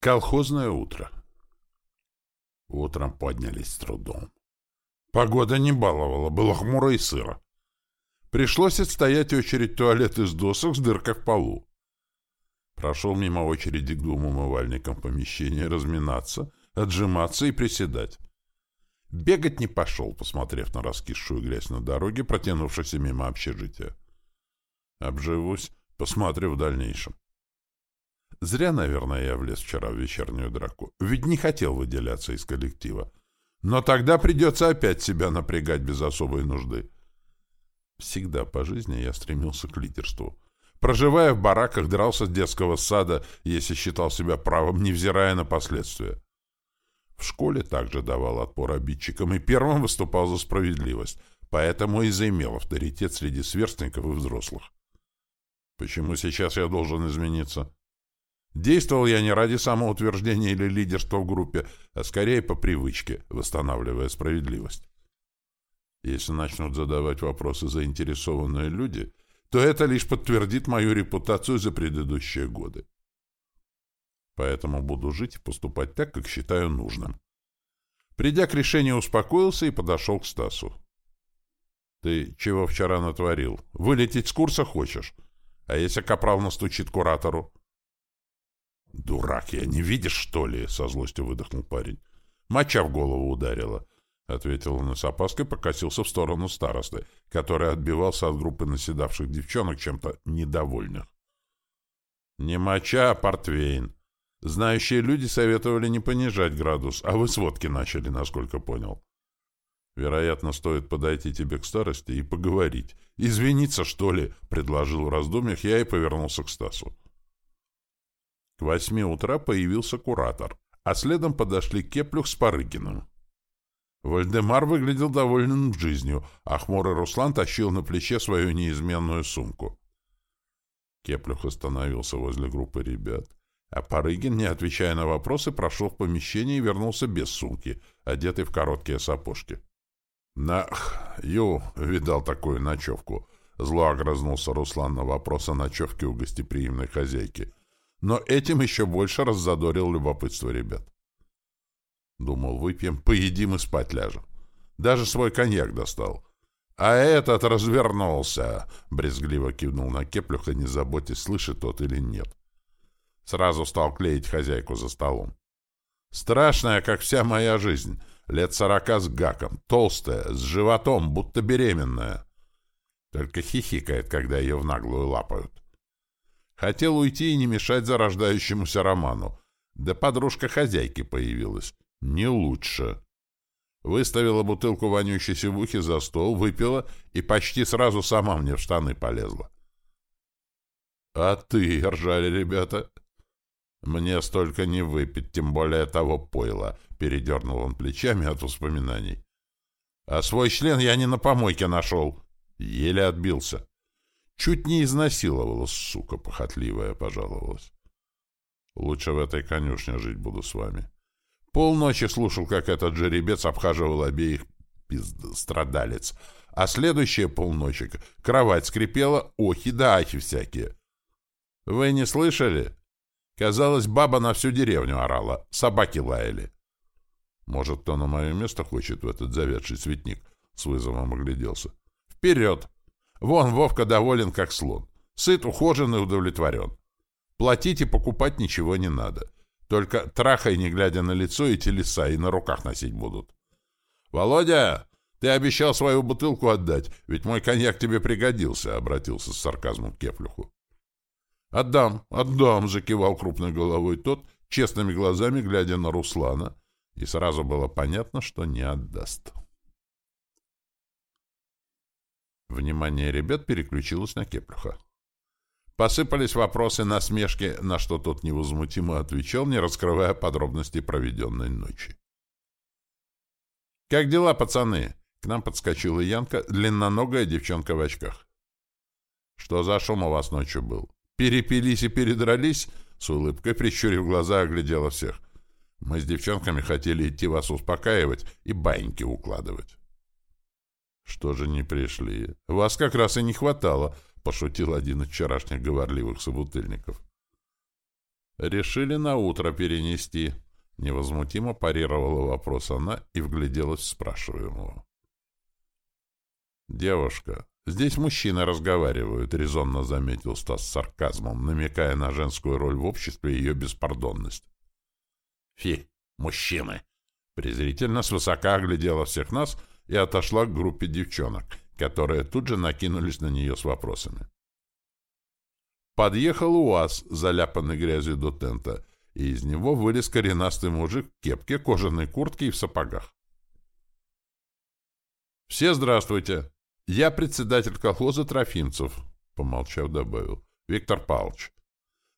Колхозное утро. Утром поднялись с трудом. Погода не баловала, было хмуро и сыро. Пришлось отстоять очередь туалет из досок с дыркой в полу. Прошел мимо очереди к двум умывальникам в помещении разминаться, отжиматься и приседать. Бегать не пошел, посмотрев на раскисшую грязь на дороге, протянувшейся мимо общежития. Обживусь, посмотрю в дальнейшем. Зря, наверное, я влез вчера в вечернюю драку. Ведь не хотел выделяться из коллектива. Но тогда придется опять себя напрягать без особой нужды. Всегда по жизни я стремился к лидерству. Проживая в бараках, дрался с детского сада, если считал себя правым, невзирая на последствия. В школе также давал отпор обидчикам и первым выступал за справедливость, поэтому и заимел авторитет среди сверстников и взрослых. Почему сейчас я должен измениться? Действовал я не ради самоутверждения или лидерства в группе, а скорее по привычке, восстанавливая справедливость. Если начнут задавать вопросы заинтересованные люди, то это лишь подтвердит мою репутацию за предыдущие годы. Поэтому буду жить и поступать так, как считаю нужным. Придя к решению, успокоился и подошел к Стасу. «Ты чего вчера натворил? Вылететь с курса хочешь? А если капрал настучит куратору?» «Дурак я, не видишь, что ли?» — со злостью выдохнул парень. «Моча в голову ударила», — ответил он с опаской покосился в сторону старосты, который отбивался от группы наседавших девчонок чем-то недовольных. «Не моча, а портвейн. Знающие люди советовали не понижать градус, а вы сводки начали, насколько понял. Вероятно, стоит подойти тебе к старости и поговорить. Извиниться, что ли?» — предложил в раздумьях я и повернулся к Стасу. К восьми утра появился куратор, а следом подошли Кеплюх с Парыгиным. Вальдемар выглядел довольным жизнью, а хмурый Руслан тащил на плече свою неизменную сумку. Кеплюх остановился возле группы ребят, а Парыгин, не отвечая на вопросы, прошел в помещение и вернулся без сумки, одетый в короткие сапожки. «Нах, ю, видал такую ночевку!» Зло огрызнулся Руслан на вопрос о ночевке у гостеприимной хозяйки но этим еще больше раззадорил любопытство ребят. Думал, выпьем, поедим и спать ляжем. Даже свой коньяк достал. А этот развернулся, брезгливо кивнул на Кеплюха, не заботясь, слышит тот или нет. Сразу стал клеить хозяйку за столом. Страшная, как вся моя жизнь. Лет сорока с гаком, толстая, с животом, будто беременная. Только хихикает, когда ее в наглую лапают. Хотел уйти и не мешать зарождающемуся роману. Да подружка хозяйки появилась. Не лучше. Выставила бутылку вонючей сивухи за стол, выпила и почти сразу сама мне в штаны полезла. — А ты, — ржали ребята. — Мне столько не выпить, тем более того пойла, — передернул он плечами от воспоминаний. — А свой член я не на помойке нашел. Еле отбился. Чуть не изнасиловала, сука похотливая, пожаловалась. Лучше в этой конюшне жить буду с вами. Полночи слушал, как этот жеребец обхаживал обеих пизд... страдалец. А следующие полночи кровать скрипела, охи да ахи всякие. Вы не слышали? Казалось, баба на всю деревню орала, собаки лаяли. Может, кто на мое место хочет в этот заведший цветник? С вызовом огляделся. Вперед! Вон Вовка доволен, как слон. Сыт, ухожен и удовлетворен. Платить и покупать ничего не надо. Только трахай, не глядя на лицо, и телеса, и на руках носить будут. «Володя, ты обещал свою бутылку отдать, ведь мой коньяк тебе пригодился», — обратился с сарказмом к Кеплюху. «Отдам, отдам», — закивал крупной головой тот, честными глазами глядя на Руслана, и сразу было понятно, что не отдаст. Внимание ребят переключилось на Кеплюха. Посыпались вопросы, насмешки, на что тот невозмутимо отвечал, не раскрывая подробностей проведенной ночи. «Как дела, пацаны?» К нам подскочила Янка, длинноногая девчонка в очках. «Что за шум у вас ночью был? Перепились и передрались?» С улыбкой, прищурив глаза, оглядела всех. «Мы с девчонками хотели идти вас успокаивать и баиньки укладывать». «Что же не пришли? Вас как раз и не хватало», — пошутил один из вчерашних говорливых собутыльников. Решили на утро перенести. Невозмутимо парировала вопрос она и вгляделась в спрашиваемого. «Девушка, здесь мужчины разговаривают», — резонно заметил Стас с сарказмом, намекая на женскую роль в обществе и ее беспардонность. «Фи, мужчины!» Презрительно свысока оглядела всех нас и отошла к группе девчонок, которые тут же накинулись на нее с вопросами. Подъехал УАЗ, заляпанный грязью до тента, и из него вылез коренастый мужик в кепке, кожаной куртке и в сапогах. «Все здравствуйте! Я председатель колхоза Трофимцев», — помолчав, добавил. «Виктор Павлович.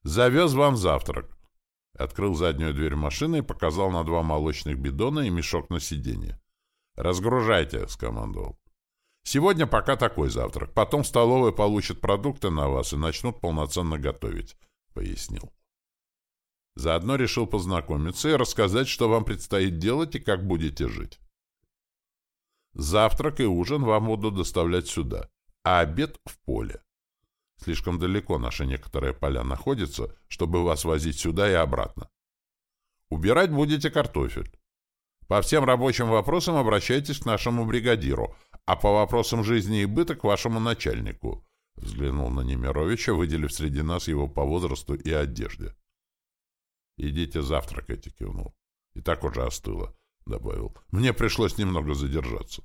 Завез вам завтрак». Открыл заднюю дверь машины и показал на два молочных бидона и мешок на сиденье. «Разгружайте», — скомандовал. Сегодня пока такой завтрак. Потом в столовой получат продукты на вас и начнут полноценно готовить», — пояснил. Заодно решил познакомиться и рассказать, что вам предстоит делать и как будете жить. Завтрак и ужин вам буду доставлять сюда, а обед — в поле. Слишком далеко наши некоторые поля находятся, чтобы вас возить сюда и обратно. Убирать будете картофель. По всем рабочим вопросам обращайтесь к нашему бригадиру — а по вопросам жизни и быта к вашему начальнику. Взглянул на Немировича, выделив среди нас его по возрасту и одежде. «Идите завтракайте», — кивнул. «И так уже остыло», — добавил. «Мне пришлось немного задержаться».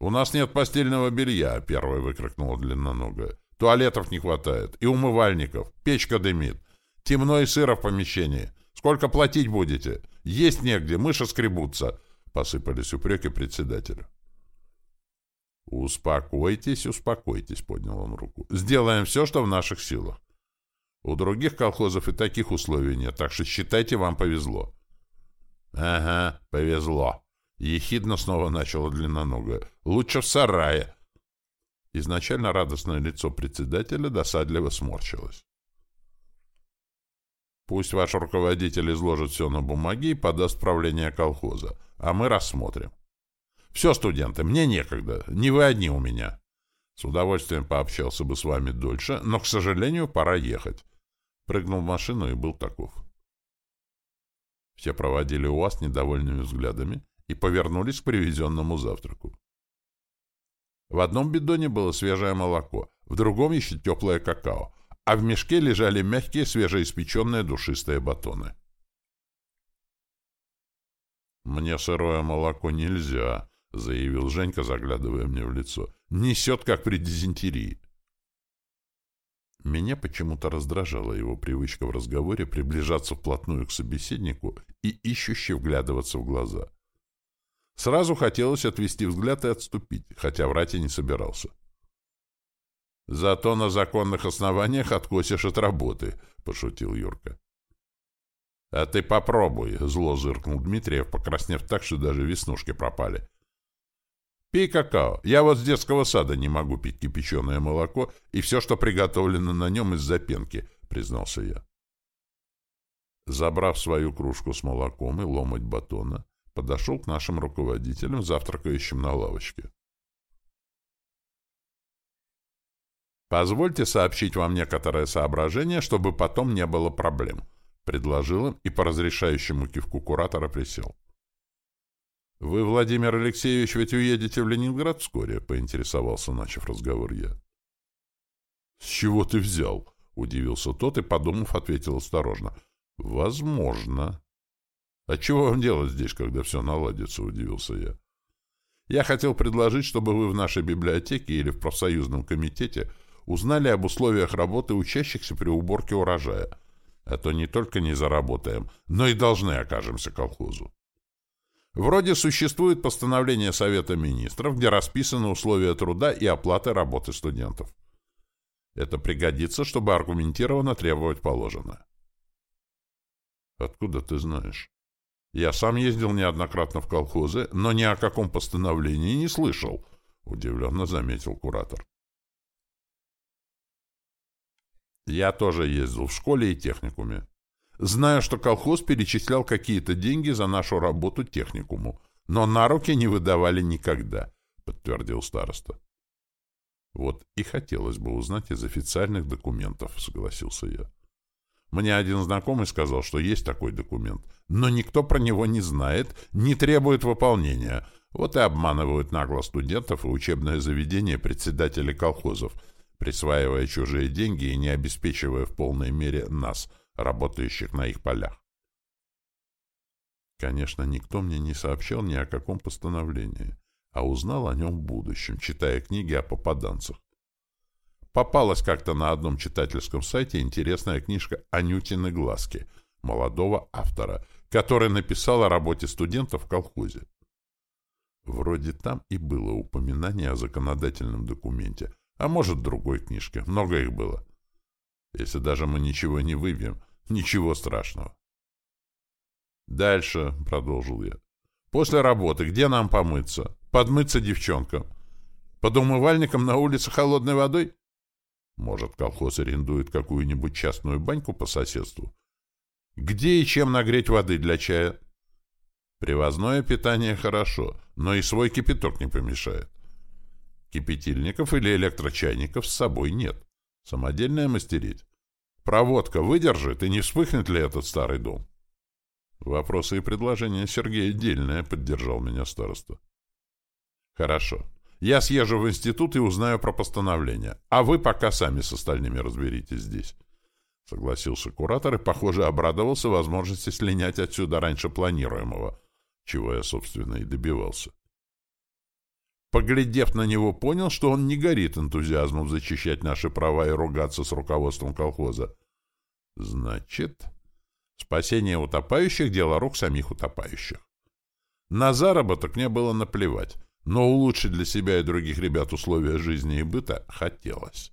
«У нас нет постельного белья», — первой выкрикнула длинноногая. «Туалетов не хватает. И умывальников. Печка дымит. Темно и сыро в помещении. Сколько платить будете? Есть негде, мыши скребутся. Посыпались упреки председателю. «Успокойтесь, успокойтесь», — поднял он руку. «Сделаем все, что в наших силах. У других колхозов и таких условий нет, так что считайте, вам повезло». «Ага, повезло», — ехидно снова начала длинноногая. «Лучше в сарае». Изначально радостное лицо председателя досадливо сморщилось. Пусть ваш руководитель изложит все на бумаге и подаст правление колхоза, а мы рассмотрим. Все, студенты, мне некогда, не вы одни у меня. С удовольствием пообщался бы с вами дольше, но, к сожалению, пора ехать. Прыгнул в машину и был таков. Все проводили УАЗ недовольными взглядами и повернулись к привезенному завтраку. В одном бидоне было свежее молоко, в другом еще теплое какао, а в мешке лежали мягкие свежеиспеченные душистые батоны. «Мне сырое молоко нельзя», — заявил Женька, заглядывая мне в лицо. «Несет, как при дизентерии». Меня почему-то раздражала его привычка в разговоре приближаться вплотную к собеседнику и ищуще вглядываться в глаза. Сразу хотелось отвести взгляд и отступить, хотя врать и не собирался. Зато на законных основаниях откосишь от работы, — пошутил Юрка. — А ты попробуй, — зло зыркнул Дмитриев, покраснев так, что даже веснушки пропали. — Пей какао. Я вот с детского сада не могу пить кипяченое молоко и все, что приготовлено на нем из-за пенки, — признался я. Забрав свою кружку с молоком и ломоть батона, подошел к нашим руководителям, завтракающим на лавочке. Позвольте сообщить вам некоторые соображения, чтобы потом не было проблем, предложил им и по разрешающему кивку куратора присел. Вы, Владимир Алексеевич, ведь уедете в Ленинград вскоре, поинтересовался, начав разговор я. С чего ты взял? удивился тот и, подумав, ответил осторожно. Возможно. А чего вам делать здесь, когда все наладится, удивился я. Я хотел предложить, чтобы вы в нашей библиотеке или в профсоюзном комитете узнали об условиях работы учащихся при уборке урожая. А то не только не заработаем, но и должны окажемся колхозу. Вроде существует постановление Совета Министров, где расписаны условия труда и оплаты работы студентов. Это пригодится, чтобы аргументированно требовать положенное. Откуда ты знаешь? Я сам ездил неоднократно в колхозы, но ни о каком постановлении не слышал, удивленно заметил куратор. Я тоже ездил в школе и техникуме. Знаю, что колхоз перечислял какие-то деньги за нашу работу техникуму, но на руки не выдавали никогда, подтвердил староста. Вот и хотелось бы узнать из официальных документов, согласился я. Мне один знакомый сказал, что есть такой документ, но никто про него не знает, не требует выполнения. Вот и обманывают нагло студентов и учебное заведение председателей колхозов, присваивая чужие деньги и не обеспечивая в полной мере нас, работающих на их полях. Конечно, никто мне не сообщал ни о каком постановлении, а узнал о нем в будущем, читая книги о попаданцах. Попалась как-то на одном читательском сайте интересная книжка «Анютины глазки» молодого автора, который написал о работе студентов в колхозе. Вроде там и было упоминание о законодательном документе, а может, другой книжке. Много их было. Если даже мы ничего не выбьем, ничего страшного. «Дальше», — продолжил я. «После работы где нам помыться? Подмыться девчонкам? Под умывальником на улице холодной водой?» Может, колхоз арендует какую-нибудь частную баньку по соседству? Где и чем нагреть воды для чая? Привозное питание хорошо, но и свой кипяток не помешает. Кипятильников или электрочайников с собой нет. Самодельное мастерить. Проводка выдержит, и не вспыхнет ли этот старый дом? Вопросы и предложения Сергея дельные, поддержал меня староста. Хорошо. Я съезжу в институт и узнаю про постановление, а вы пока сами с остальными разберитесь здесь. Согласился куратор и, похоже, обрадовался возможности слинять отсюда раньше планируемого, чего я, собственно, и добивался. Поглядев на него, понял, что он не горит энтузиазмом защищать наши права и ругаться с руководством колхоза. Значит, спасение утопающих — дело рук самих утопающих. На заработок мне было наплевать но улучшить для себя и других ребят условия жизни и быта хотелось.